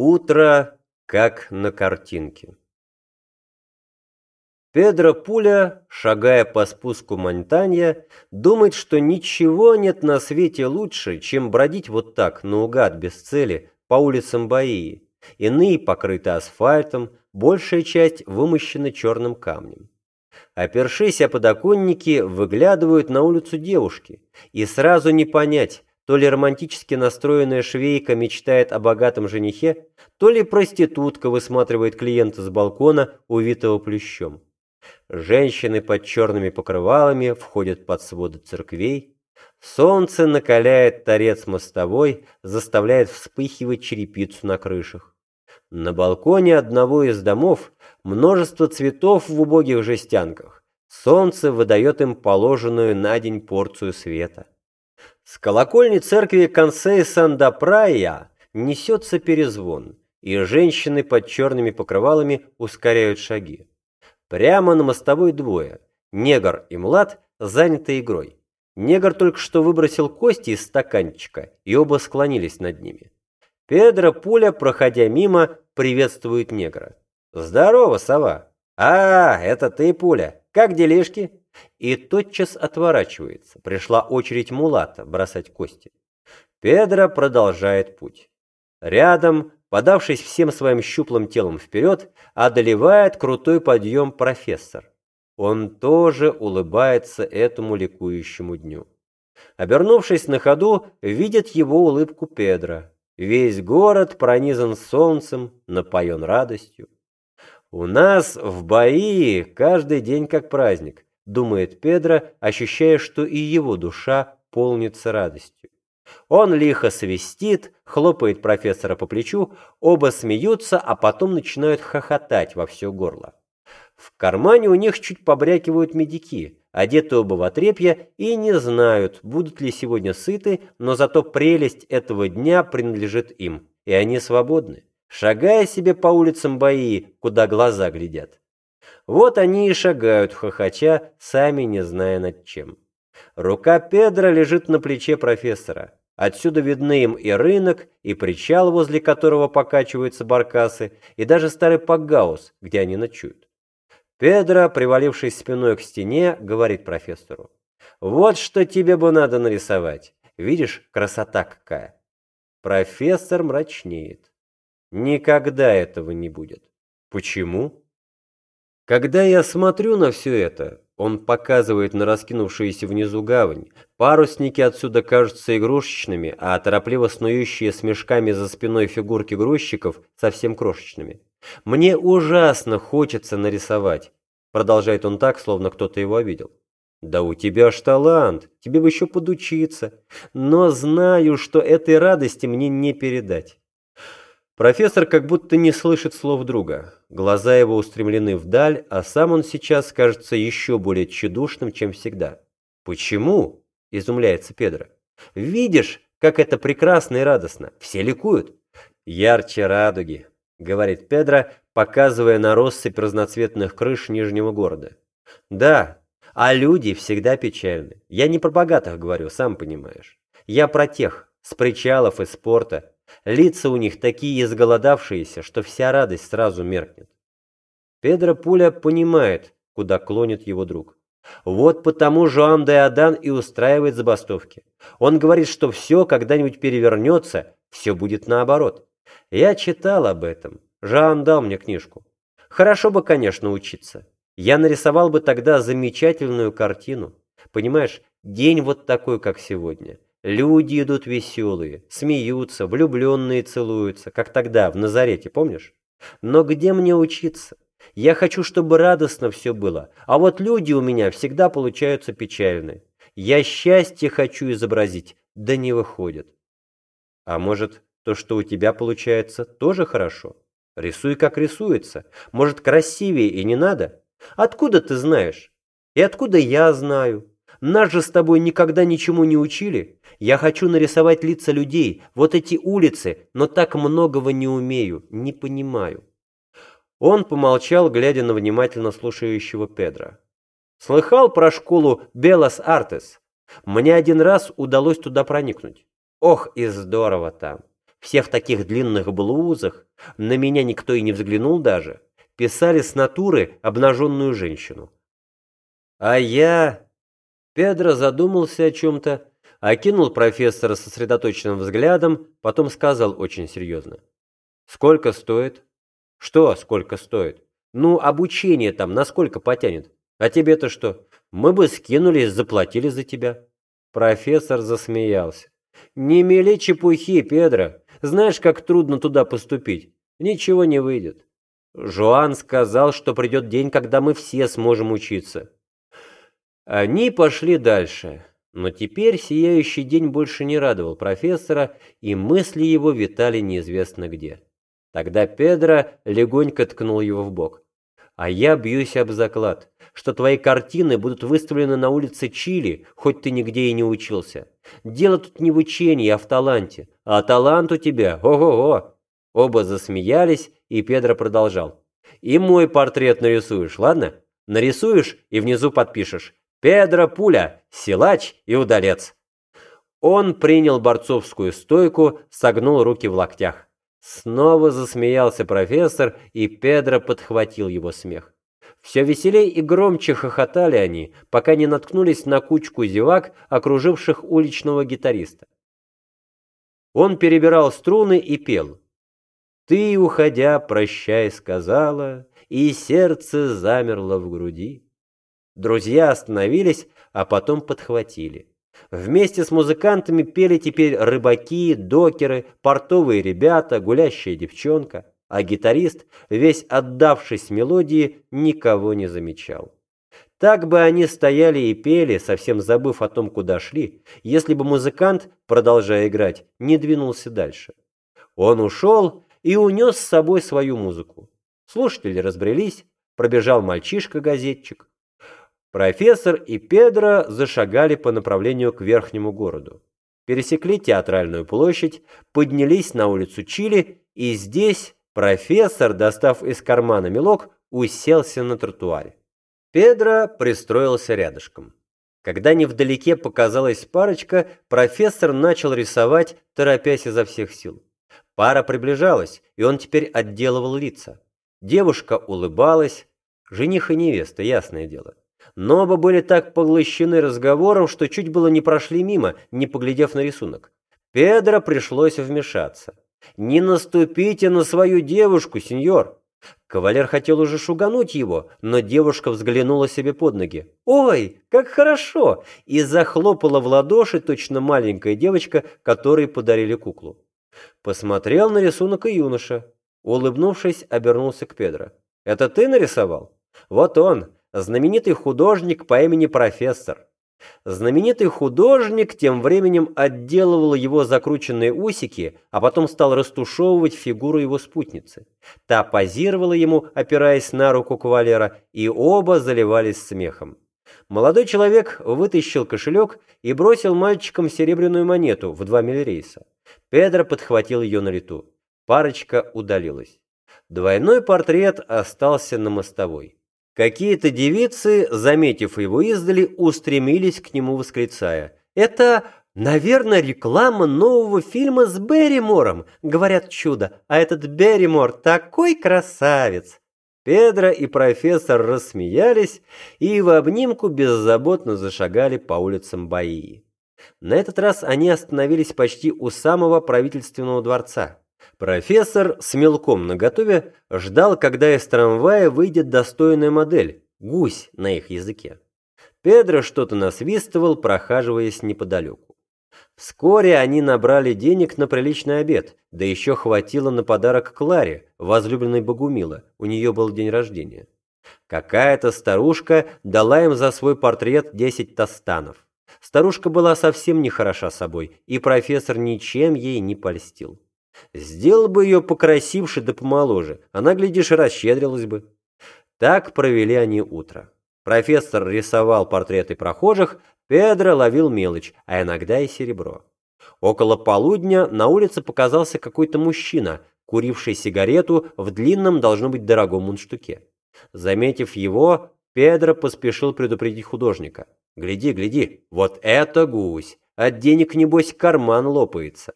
Утро, как на картинке. Педро Пуля, шагая по спуску Монтанья, думает, что ничего нет на свете лучше, чем бродить вот так, наугад, без цели, по улицам Баии. Иные покрыты асфальтом, большая часть вымощена черным камнем. Опершись о подоконники, выглядывают на улицу девушки, и сразу не понять, то ли романтически настроенная швейка мечтает о богатом женихе, то ли проститутка высматривает клиента с балкона, увитого плющом. Женщины под черными покрывалами входят под своды церквей. Солнце накаляет торец мостовой, заставляет вспыхивать черепицу на крышах. На балконе одного из домов множество цветов в убогих жестянках. Солнце выдает им положенную на день порцию света. С колокольни церкви Консей Сандапрая несется перезвон, и женщины под черными покрывалами ускоряют шаги. Прямо на мостовой двое, негр и млад, заняты игрой. Негр только что выбросил кости из стаканчика, и оба склонились над ними. Педро Пуля, проходя мимо, приветствует негра. «Здорово, сова!» «А, это ты, Пуля! Как делишки?» И тотчас отворачивается. Пришла очередь Мулата бросать кости. Педро продолжает путь. Рядом, подавшись всем своим щуплым телом вперед, одолевает крутой подъем профессор. Он тоже улыбается этому ликующему дню. Обернувшись на ходу, видит его улыбку Педро. Весь город пронизан солнцем, напоен радостью. У нас в Баии каждый день как праздник думает Педро, ощущая, что и его душа полнится радостью. Он лихо свистит, хлопает профессора по плечу, оба смеются, а потом начинают хохотать во все горло. В кармане у них чуть побрякивают медики, одеты оба в отрепья и не знают, будут ли сегодня сыты, но зато прелесть этого дня принадлежит им, и они свободны, шагая себе по улицам Баии, куда глаза глядят. Вот они и шагают, хохоча, сами не зная над чем. Рука Педро лежит на плече профессора. Отсюда видны им и рынок, и причал, возле которого покачиваются баркасы, и даже старый пагаус, где они ночуют. Педро, привалившись спиной к стене, говорит профессору. «Вот что тебе бы надо нарисовать. Видишь, красота какая!» Профессор мрачнеет. «Никогда этого не будет». «Почему?» Когда я смотрю на все это, он показывает на раскинувшуюся внизу гавань. Парусники отсюда кажутся игрушечными, а торопливо снующие с мешками за спиной фигурки грузчиков совсем крошечными. «Мне ужасно хочется нарисовать», — продолжает он так, словно кто-то его обидел. «Да у тебя ж талант, тебе бы еще подучиться. Но знаю, что этой радости мне не передать». Профессор как будто не слышит слов друга. Глаза его устремлены вдаль, а сам он сейчас кажется еще более тщедушным, чем всегда. «Почему?» – изумляется Педро. «Видишь, как это прекрасно и радостно. Все ликуют». «Ярче радуги», – говорит Педро, показывая на россыпь разноцветных крыш Нижнего города. «Да, а люди всегда печальны. Я не про богатых говорю, сам понимаешь. Я про тех, с причалов и спорта, Лица у них такие изголодавшиеся, что вся радость сразу меркнет. Педро Пуля понимает, куда клонит его друг. Вот потому Жоан де Адан и устраивает забастовки. Он говорит, что все когда-нибудь перевернется, все будет наоборот. Я читал об этом. Жоан дал мне книжку. Хорошо бы, конечно, учиться. Я нарисовал бы тогда замечательную картину. Понимаешь, день вот такой, как сегодня. Люди идут веселые, смеются, влюбленные целуются, как тогда, в Назарете, помнишь? Но где мне учиться? Я хочу, чтобы радостно все было, а вот люди у меня всегда получаются печальные. Я счастье хочу изобразить, да не выходит. А может, то, что у тебя получается, тоже хорошо? Рисуй, как рисуется. Может, красивее и не надо? Откуда ты знаешь? И откуда я знаю? Нас же с тобой никогда ничему не учили. Я хочу нарисовать лица людей, вот эти улицы, но так многого не умею, не понимаю». Он помолчал, глядя на внимательно слушающего Педро. «Слыхал про школу Белас Артес? Мне один раз удалось туда проникнуть. Ох, и здорово там. Все в таких длинных блузах, на меня никто и не взглянул даже, писали с натуры обнаженную женщину. А я... Педро задумался о чем-то, окинул профессора сосредоточенным взглядом, потом сказал очень серьезно. «Сколько стоит?» «Что сколько стоит?» «Ну, обучение там насколько потянет? А тебе-то что? Мы бы скинулись, заплатили за тебя». Профессор засмеялся. «Не мели чепухи, Педро. Знаешь, как трудно туда поступить. Ничего не выйдет. Жоан сказал, что придет день, когда мы все сможем учиться. Они пошли дальше, но теперь сияющий день больше не радовал профессора, и мысли его витали неизвестно где. Тогда Педро легонько ткнул его в бок. «А я бьюсь об заклад, что твои картины будут выставлены на улице Чили, хоть ты нигде и не учился. Дело тут не в учении, а в таланте. А талант у тебя, ого-го!» Оба засмеялись, и Педро продолжал. «И мой портрет нарисуешь, ладно? Нарисуешь и внизу подпишешь. Педро Пуля, силач и удалец». Он принял борцовскую стойку, согнул руки в локтях. Снова засмеялся профессор, и Педро подхватил его смех. Все веселей и громче хохотали они, пока не наткнулись на кучку зевак, окруживших уличного гитариста. Он перебирал струны и пел. Ты, уходя, прощай, сказала, и сердце замерло в груди. Друзья остановились, а потом подхватили. Вместе с музыкантами пели теперь рыбаки, докеры, портовые ребята, гулящая девчонка, а гитарист, весь отдавшись мелодии, никого не замечал. Так бы они стояли и пели, совсем забыв о том, куда шли, если бы музыкант, продолжая играть, не двинулся дальше. Он ушел, и унес с собой свою музыку. Слушатели разбрелись, пробежал мальчишка-газетчик. Профессор и Педро зашагали по направлению к верхнему городу. Пересекли театральную площадь, поднялись на улицу Чили, и здесь профессор, достав из кармана мелок, уселся на тротуаре. Педро пристроился рядышком. Когда невдалеке показалась парочка, профессор начал рисовать, торопясь изо всех сил. Пара приближалась, и он теперь отделывал лица. Девушка улыбалась, жених и невеста, ясное дело. Но оба были так поглощены разговором, что чуть было не прошли мимо, не поглядев на рисунок. Педро пришлось вмешаться. «Не наступите на свою девушку, сеньор!» Кавалер хотел уже шугануть его, но девушка взглянула себе под ноги. «Ой, как хорошо!» и захлопала в ладоши точно маленькая девочка, которой подарили куклу. Посмотрел на рисунок и юноша. Улыбнувшись, обернулся к Педро. «Это ты нарисовал?» «Вот он, знаменитый художник по имени Профессор». Знаменитый художник тем временем отделывал его закрученные усики, а потом стал растушевывать фигуру его спутницы. Та позировала ему, опираясь на руку кавалера, и оба заливались смехом. Молодой человек вытащил кошелек и бросил мальчикам серебряную монету в два миллирейса. Педро подхватил ее на лету. Парочка удалилась. Двойной портрет остался на мостовой. Какие-то девицы, заметив его издали, устремились к нему, восклицая. «Это, наверное, реклама нового фильма с Берримором. Говорят, чудо. А этот Берримор такой красавец!» Педро и профессор рассмеялись и в обнимку беззаботно зашагали по улицам Баии. На этот раз они остановились почти у самого правительственного дворца. Профессор с мелком наготове ждал, когда из трамвая выйдет достойная модель, гусь на их языке. Педро что-то насвистывал, прохаживаясь неподалеку. Вскоре они набрали денег на приличный обед, да еще хватило на подарок Кларе, возлюбленной Богумила, у нее был день рождения. Какая-то старушка дала им за свой портрет 10 тостанов. Старушка была совсем не хороша собой, и профессор ничем ей не польстил. Сделал бы ее покрасивше да помоложе, она, глядишь, расщедрилась бы. Так провели они утро. Профессор рисовал портреты прохожих, Педро ловил мелочь, а иногда и серебро. Около полудня на улице показался какой-то мужчина, куривший сигарету в длинном, должно быть, дорогом мундштуке. Заметив его, Педро поспешил предупредить художника. «Гляди, гляди, вот это гусь! От денег, небось, карман лопается!»